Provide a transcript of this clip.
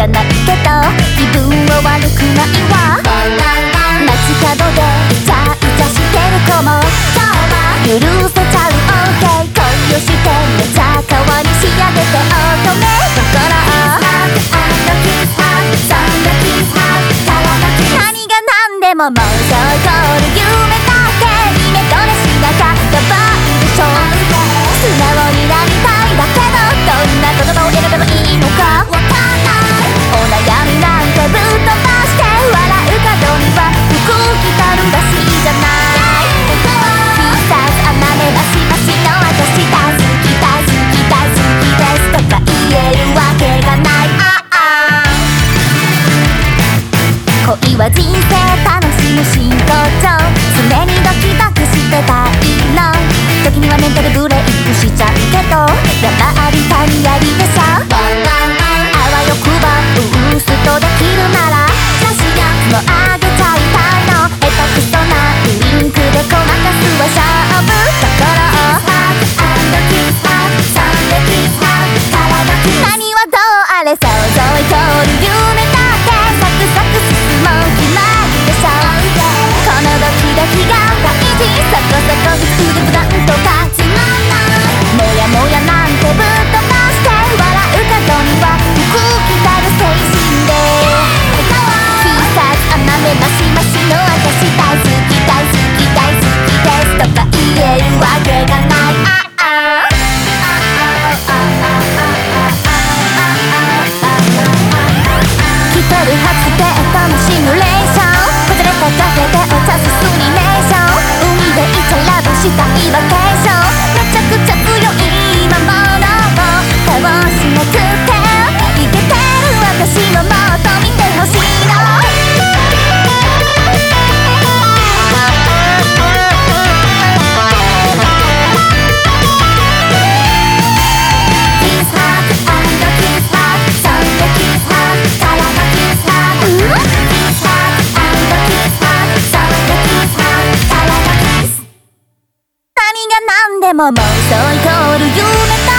じゃないけど気分は悪くないわ街角でイチャイチャしてる子も許せちゃう OK 恋をしてめちゃかわに仕上げて乙女心何が何でも妄想通り恋は人生楽しむ真骨頂常にドキドキしてたいの。時にはメンタルブレイクしちゃうけど山あり谷ありでしょあわよくばブースとできるなら。なシやもあげちゃいたいの。下手くそなリンクでごまかすわ勝負どころを何はどうあれ想像通りままさイコール夢